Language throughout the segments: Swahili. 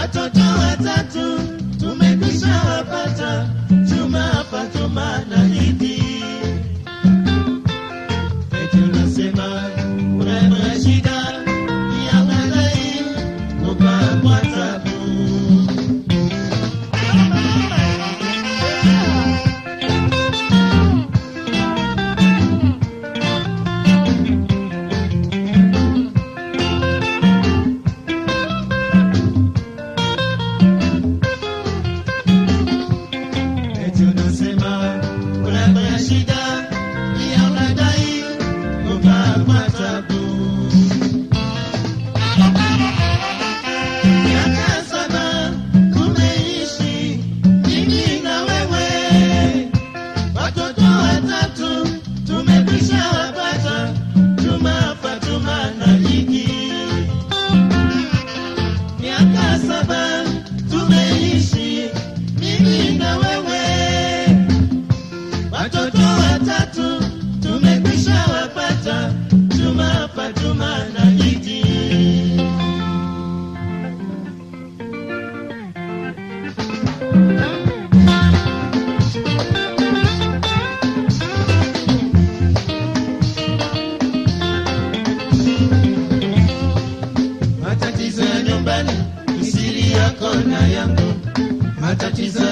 watoto watatu tumekwisha wapata, watatu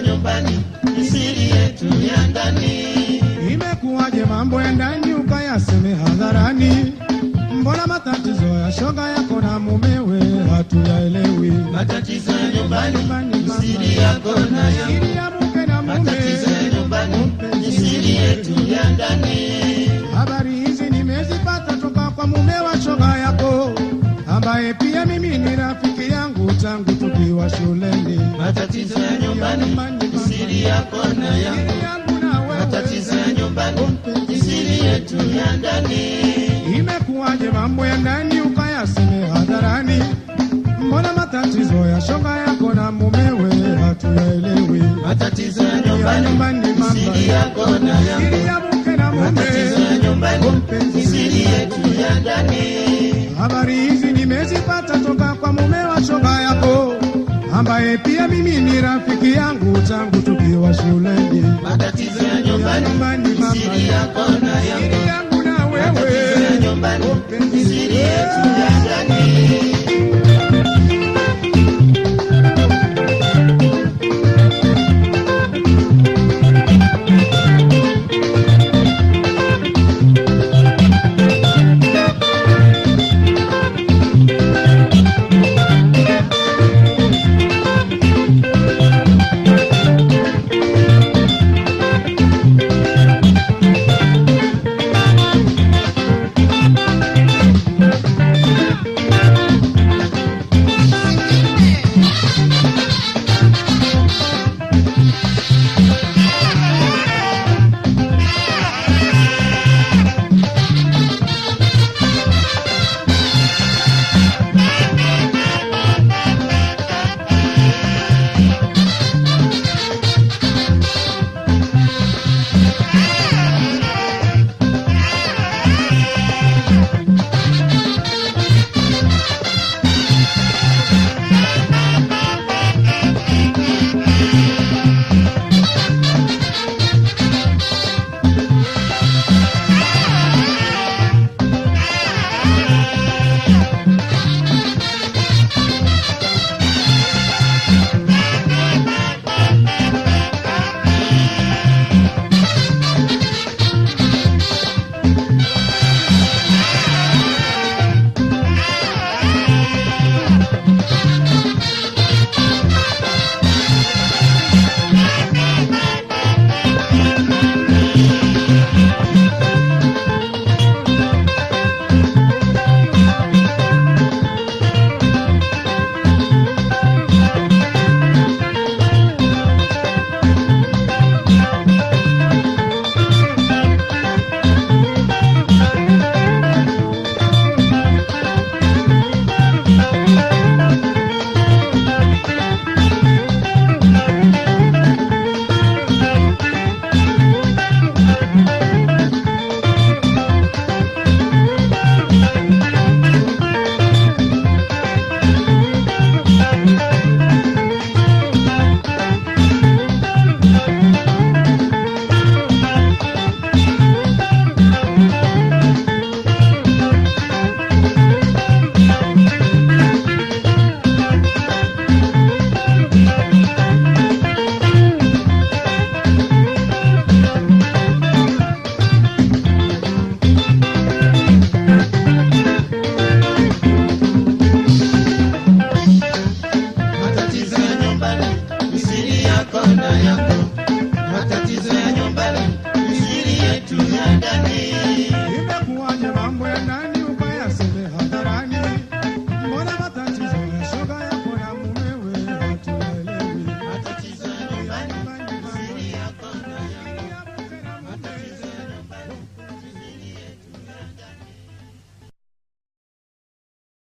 ya nyumbani ni siri yetu ya ndani. Imekuwaje mambo ya ndani ukayaseme hadharani? Mbona matatizo ya shoga yako na mumewe hatuyaelewi? Matatizo ya nyumbani ni siri yako na yangu, Siri ya mke na mume, matatizo ya nyumbani ni siri yetu ya ndani. habari hizi nimezipata toka kwa mume wa shoga yako, ambaye pia mimi ni rafiki yangu tangu tukiwa shuleni. Matatizo ya nyumbani siri yako na yangu, matatizo ya nyumbani siri yetu ya ndani. imekuwaje mambo ya ndani ukayaseme hadharani? Mbona matatizo ya shoga yako na mumewe hatuyaelewi? Matatizo ya nyumbani siri yako na yangu. Matatizo ya nyumbani siri yetu ya ndani. habari ambaye pia mimi ni rafiki yangu tangu tukiwa shuleni. Matatizo ya nyumbani nyumbani ni siri yako na yangu. Siri yangu na Matatizo ya wewe, nyumbani siri yetu ya.